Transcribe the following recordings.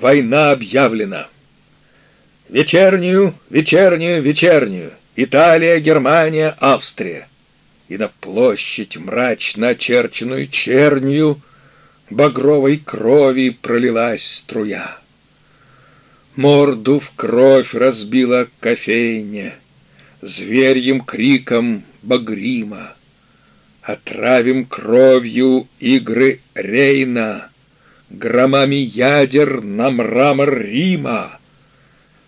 война объявлена. Вечернюю, вечернюю, вечернюю. Италия, Германия, Австрия. И на площадь, мрачно очерченную чернью, Багровой крови пролилась струя. Морду в кровь разбила кофейня, Зверьем криком багрима. Отравим кровью игры Рейна, Громами ядер на мрамор Рима.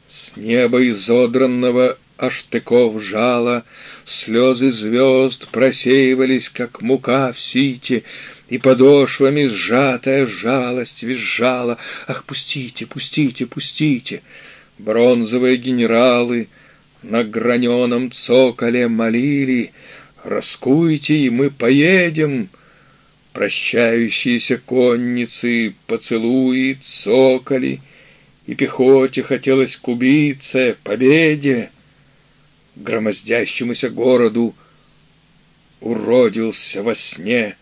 С неба изодранного аштыков жало, Слезы звезд просеивались, как мука в сите, И подошвами сжатая жалость визжала. Ах, пустите, пустите, пустите! Бронзовые генералы на граненом цоколе молили, Раскуйте, и мы поедем, Прощающиеся конницы, поцелуи, цоколи, И пехоте хотелось к убийце, победе. Громоздящемуся городу уродился во сне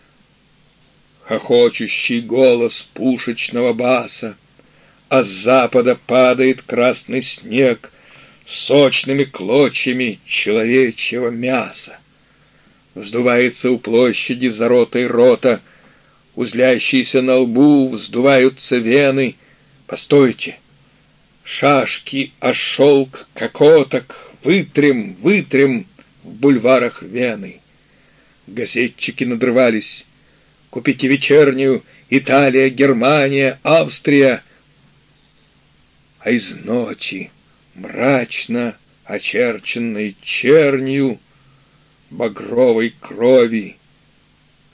Хохочущий голос пушечного баса, А с запада падает красный снег Сочными клочьями человечьего мяса. Вздувается у площади за ротой рота, Узлящиеся на лбу вздуваются вены. Постойте! Шашки, а шелк кокоток Вытрем, вытрем в бульварах Вены. Газетчики надрывались. Купите вечернюю Италия, Германия, Австрия. А из ночи, мрачно очерченной чернью, багровой крови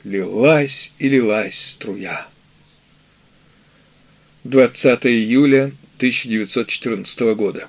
лилась и лилась струя. 20 июля 1914 года.